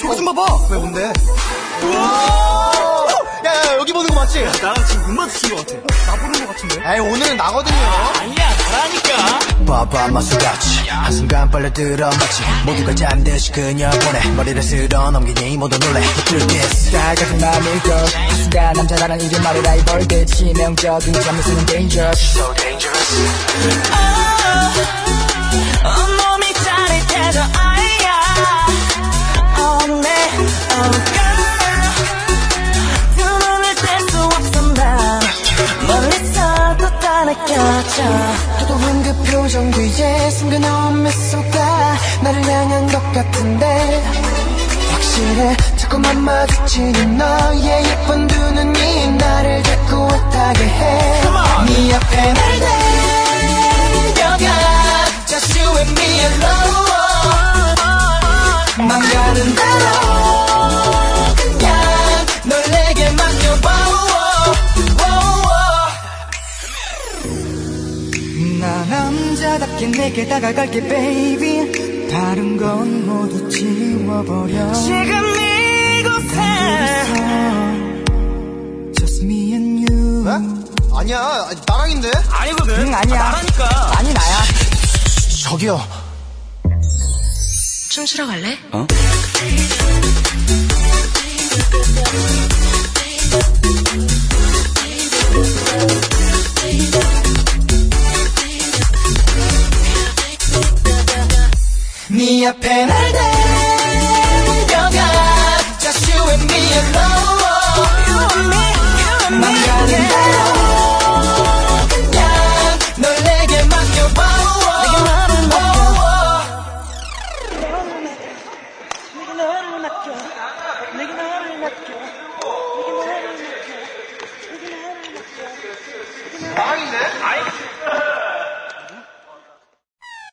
저거 좀 봐봐. 왜 뭔데? 우와! 야, 야, 여기 보는 거 맞지? 나랑 지금 눈 마주친 것 같아. 나 보는 것 같은데? 에이, 오늘은 나거든요. 아 니야, 나라니까. 봐봐 마술같이 한순간 빨려들어 마치 모두가 잔 듯이 그녀 보내 머리를 쓸어 넘기니 모두 놀래 Through this 달 같은 걸 한순간 남자라는 이름 말을 라이벌 듯 치명적인 잠을 쓰는 dangerous So dangerous 온 또 따라가자 도도한 그 표정 뒤에 숨겨놓은 미소가 나를 향한 것 같은데. 확실해 자꾸만 마주치는 너의 예쁜 두 눈이 나를 자꾸 남자답게 내게 다가갈게 baby 다른 건 모두 지워버려 지금 이곳에 Just me and you 네? 아니야, 나랑인데? 아니거든. 응, 아니야. 나라니까. 아니 나야 저기요. 춤추러 갈래? 네 앞에 날 데려가 Just you and me alone. You and me, you and me 맘 가는 대로 그냥 널 내게 맡겨봐 내게 말을 맡겨 내게 너를 맡겨. 내게 너를 맡겨. 내게 너를 맡겨. 내게 너를 맡겨. 내게 너를 맡겨. 아니네? 아이